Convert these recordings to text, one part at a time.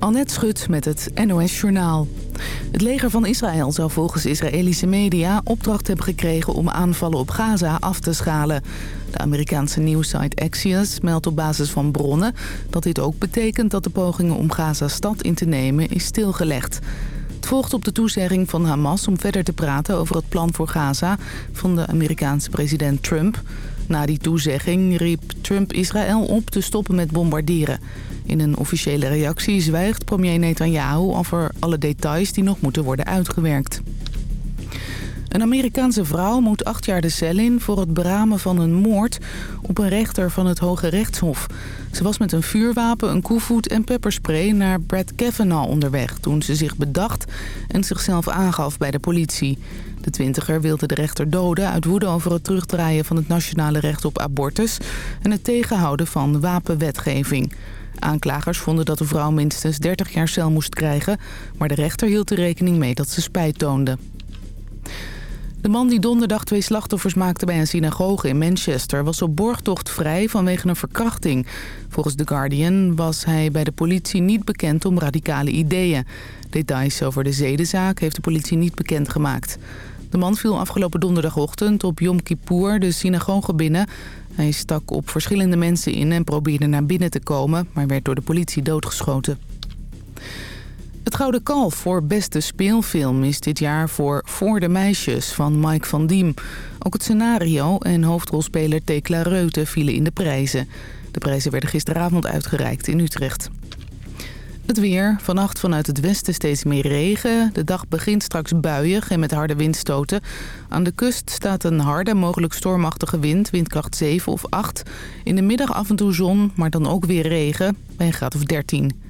Annette Schut met het NOS Journaal. Het leger van Israël zou volgens Israëlische media opdracht hebben gekregen om aanvallen op Gaza af te schalen. De Amerikaanse nieuwssite Axios meldt op basis van bronnen dat dit ook betekent dat de pogingen om Gaza-stad in te nemen is stilgelegd. Het volgt op de toezegging van Hamas om verder te praten over het plan voor Gaza van de Amerikaanse president Trump. Na die toezegging riep Trump Israël op te stoppen met bombarderen. In een officiële reactie zwijgt premier Netanyahu over alle details die nog moeten worden uitgewerkt. Een Amerikaanse vrouw moet acht jaar de cel in voor het beramen van een moord op een rechter van het Hoge Rechtshof. Ze was met een vuurwapen, een koevoet en pepperspray naar Brad Kavanaugh onderweg toen ze zich bedacht en zichzelf aangaf bij de politie. De twintiger wilde de rechter doden uit woede over het terugdraaien van het nationale recht op abortus en het tegenhouden van wapenwetgeving. Aanklagers vonden dat de vrouw minstens 30 jaar cel moest krijgen... maar de rechter hield er rekening mee dat ze spijt toonde. De man die donderdag twee slachtoffers maakte bij een synagoge in Manchester... was op borgtocht vrij vanwege een verkrachting. Volgens The Guardian was hij bij de politie niet bekend om radicale ideeën. Details over de zedenzaak heeft de politie niet bekendgemaakt. De man viel afgelopen donderdagochtend op Yom Kippur de synagoge binnen... Hij stak op verschillende mensen in en probeerde naar binnen te komen... maar werd door de politie doodgeschoten. Het Gouden Kalf voor beste speelfilm is dit jaar voor Voor de Meisjes van Mike van Diem. Ook het scenario en hoofdrolspeler Tekla Reute vielen in de prijzen. De prijzen werden gisteravond uitgereikt in Utrecht. Het weer. Vannacht vanuit het westen steeds meer regen. De dag begint straks buiig en met harde windstoten. Aan de kust staat een harde, mogelijk stormachtige wind, windkracht 7 of 8. In de middag af en toe zon, maar dan ook weer regen, bij een graad of 13.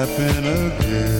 Happen again,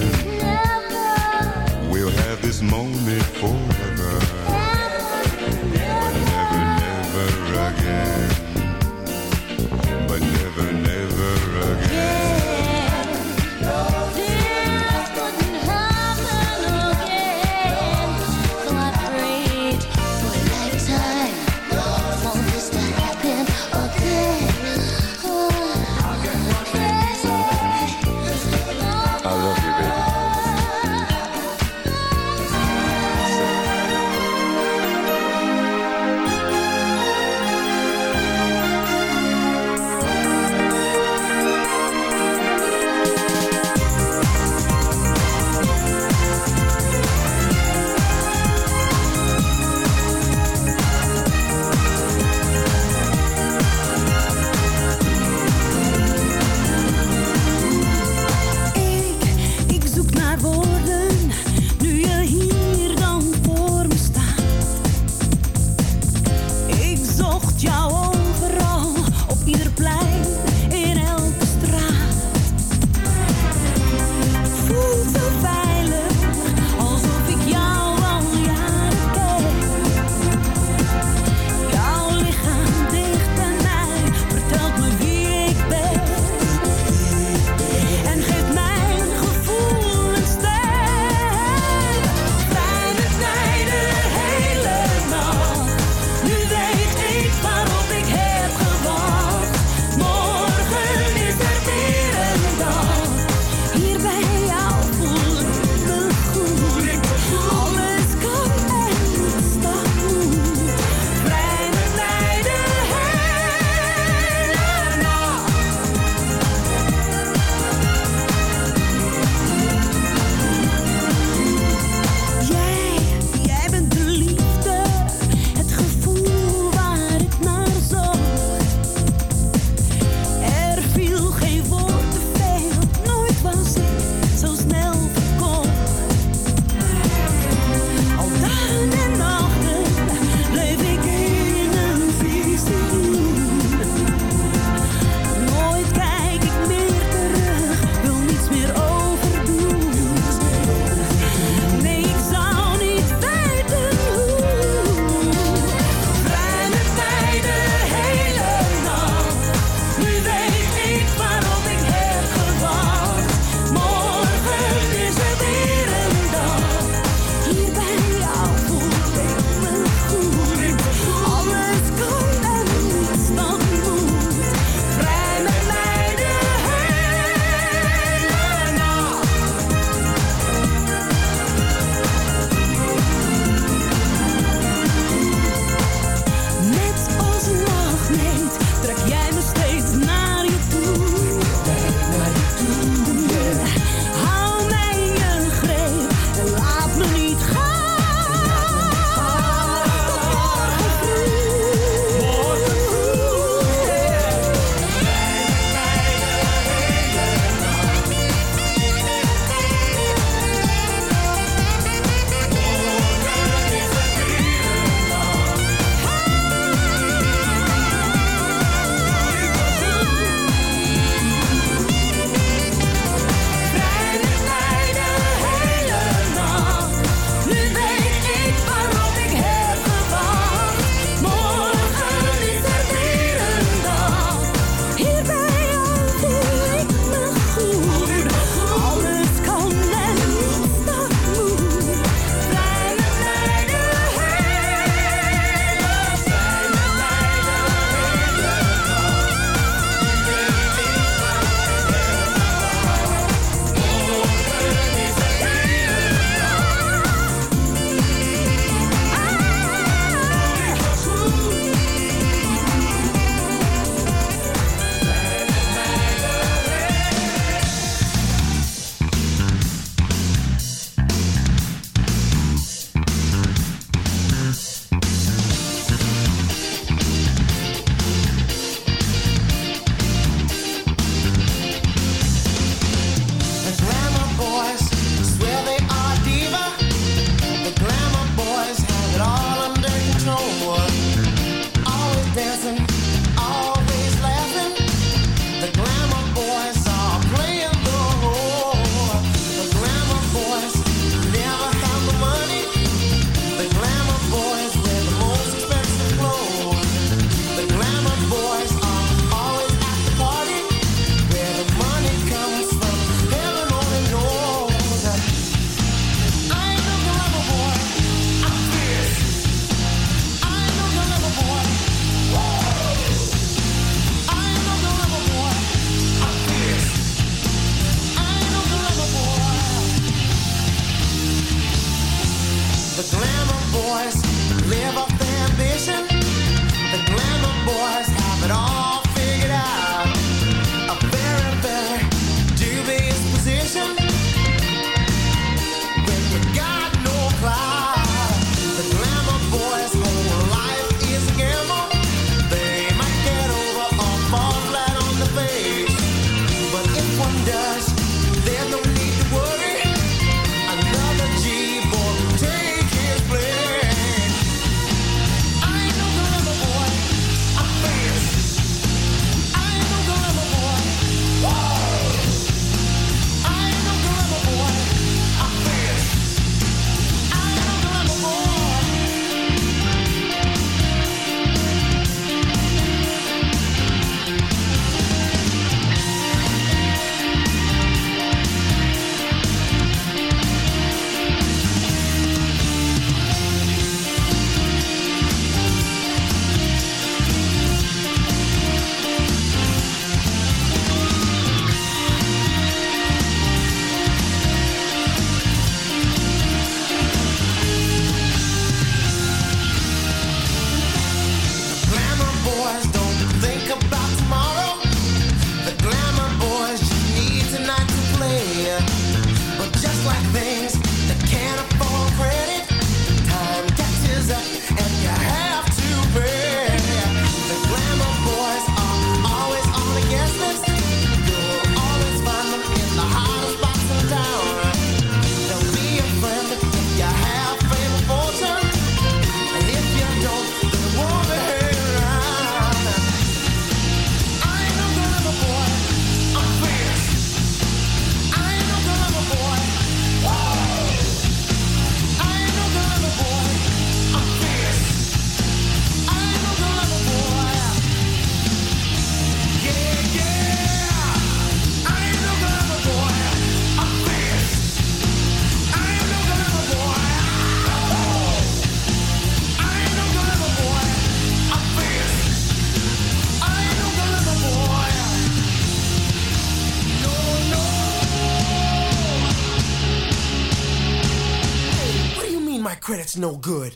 That's no good.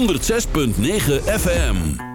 106.9 FM.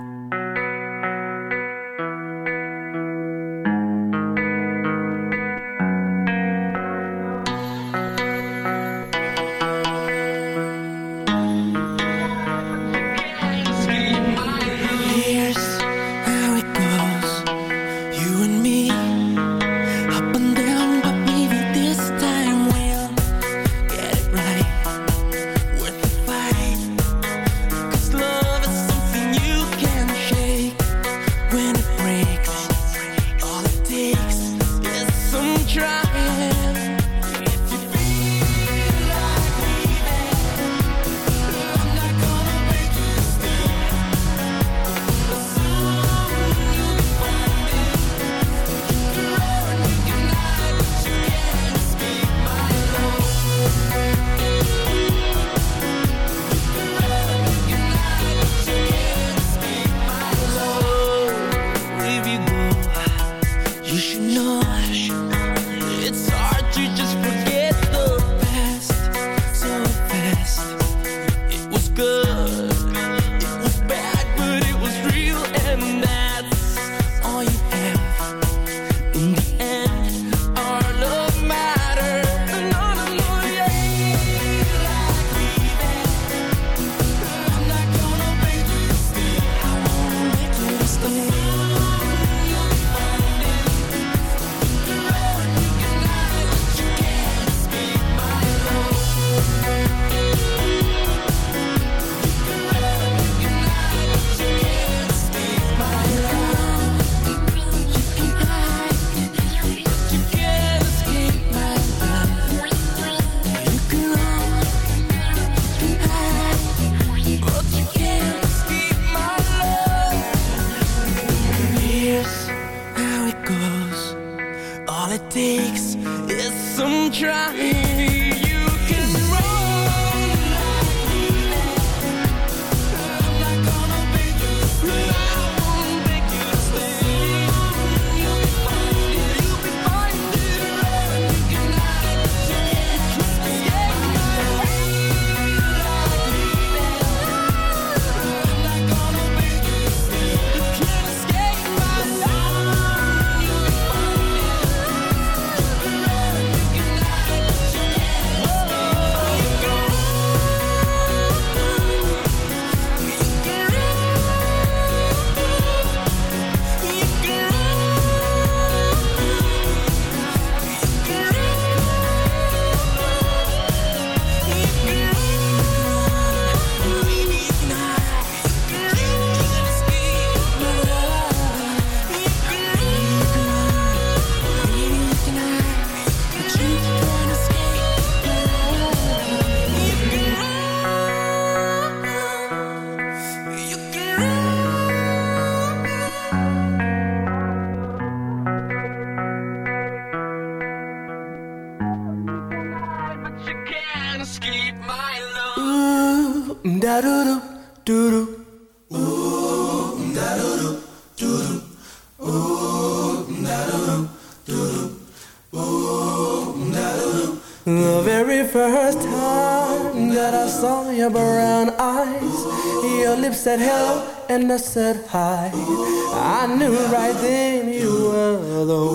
I said hi, I knew right then you were the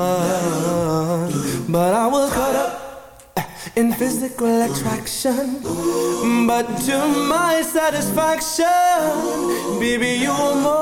one. But I was caught up eh, in physical attraction. But to my satisfaction, baby, you were more.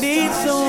Need someone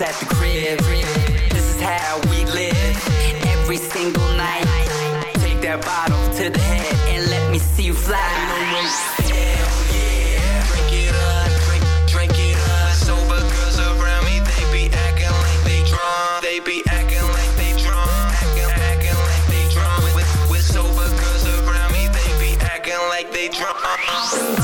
at the crib. This is how we live every single night. Take that bottle to the head and let me see you fly. Hell yeah, drink it up, drink, it up. Sober girls around me, they be acting like they drunk. They be acting like they drunk. Acting, acting like they drunk. With sober girls around me, they be acting like they drunk.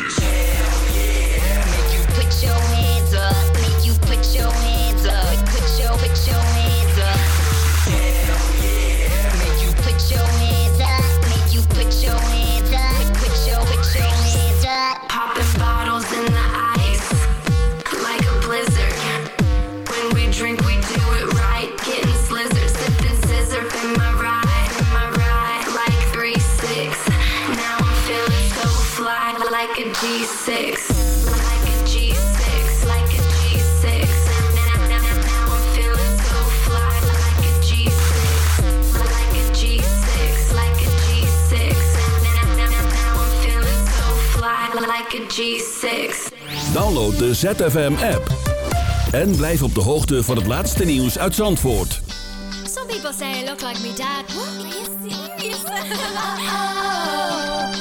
Download de ZFM-app. En blijf op de hoogte van het laatste nieuws uit Zandvoort. Some people say I look like dad.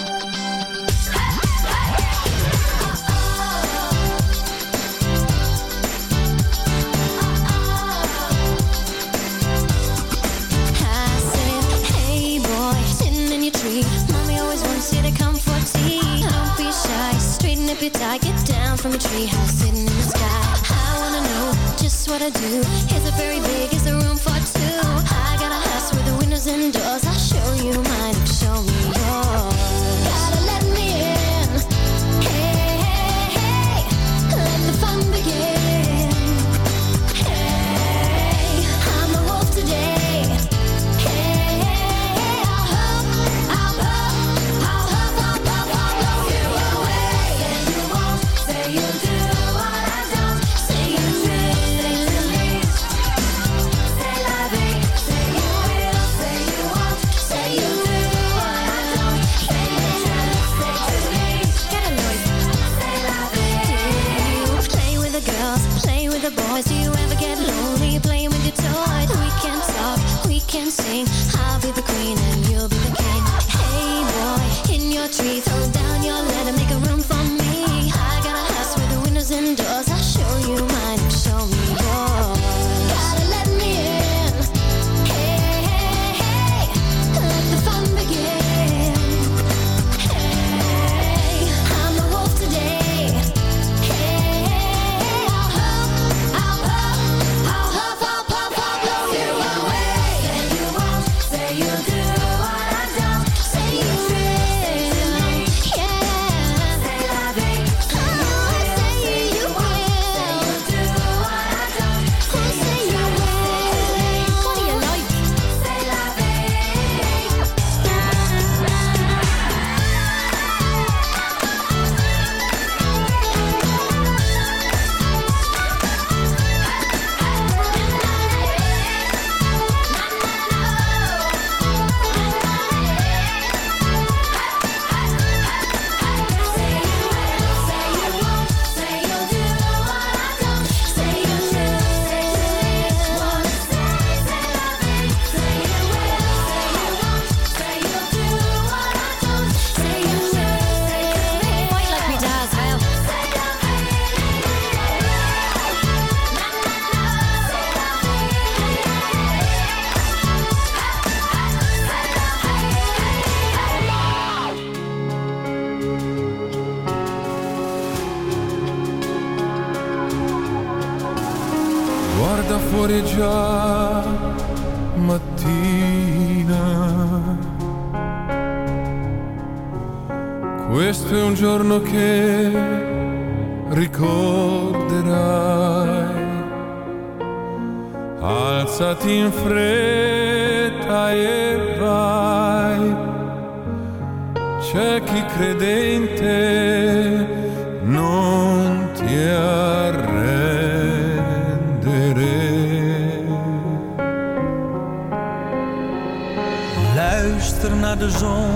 stupid I get down from a treehouse sitting in the sky. I wanna know just what I do. Is it very big, is there room for two? I got a house with the windows and doors. I'll show you mine.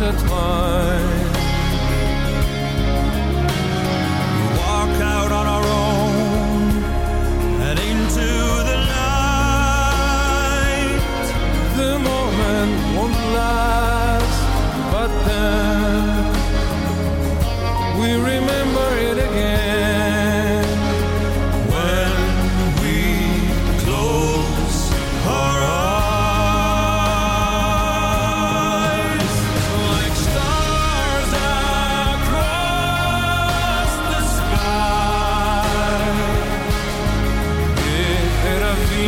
a time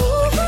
Ooh.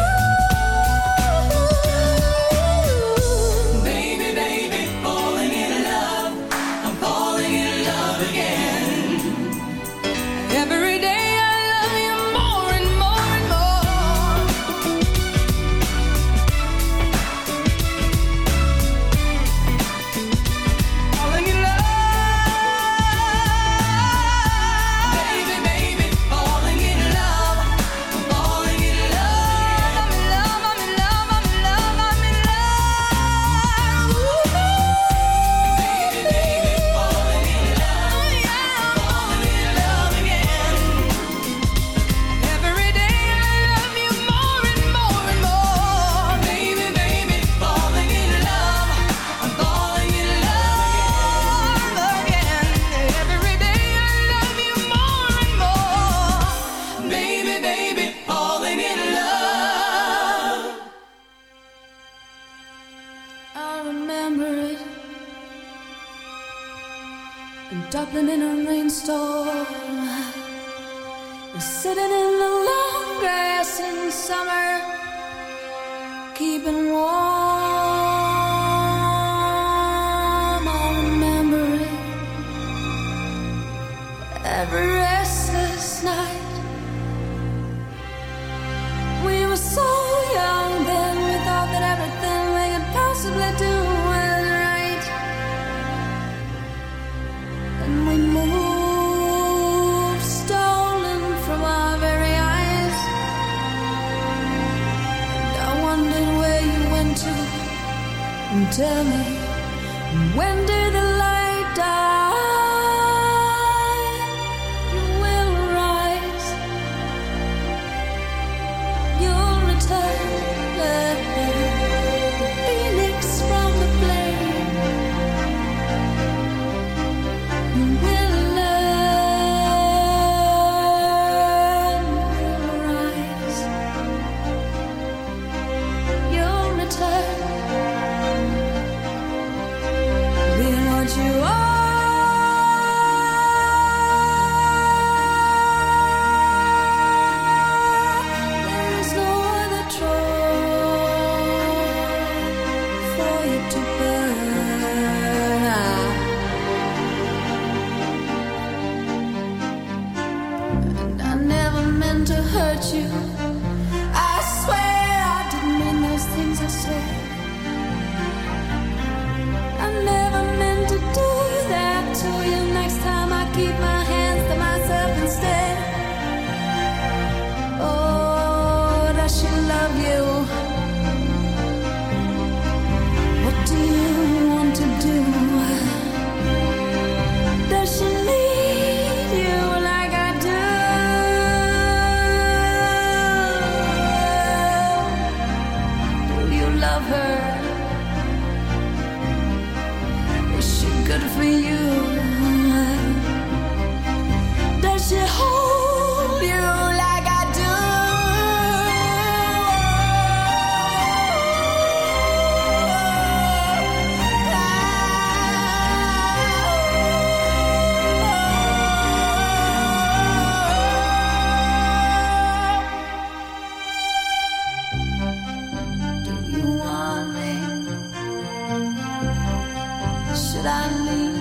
that I need.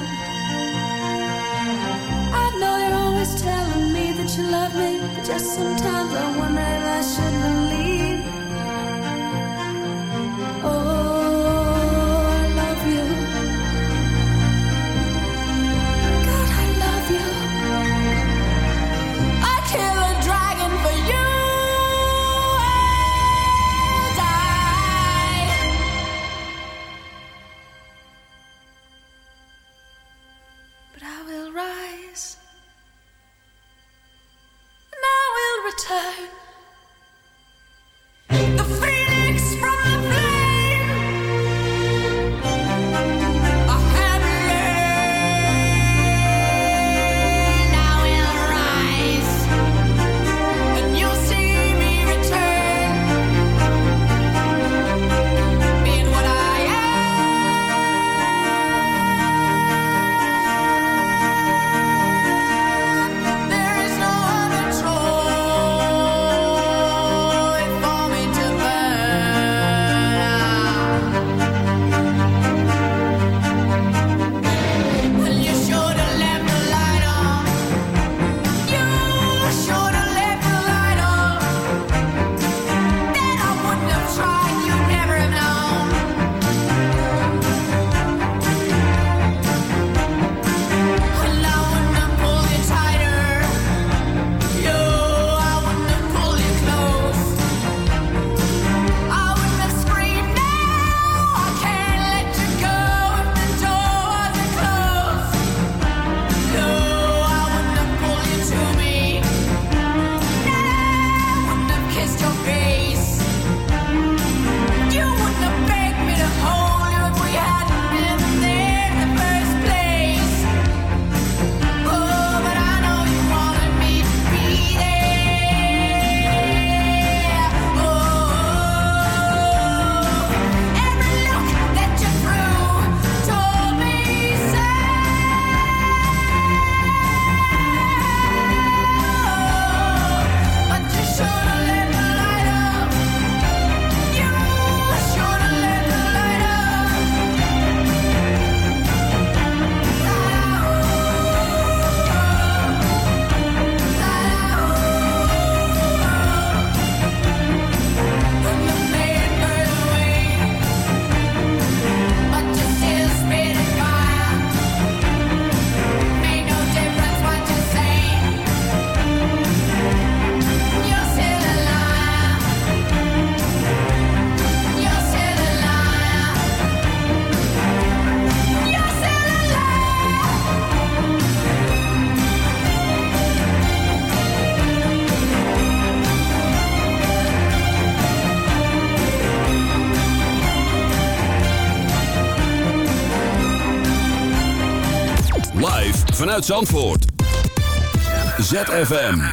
I know you're always telling me that you love me, but just sometimes I wonder if I shouldn't. Zandvoort. ZFM.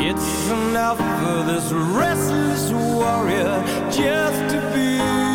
It's enough for this restless warrior just to be.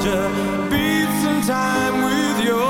pleasure beats in time with your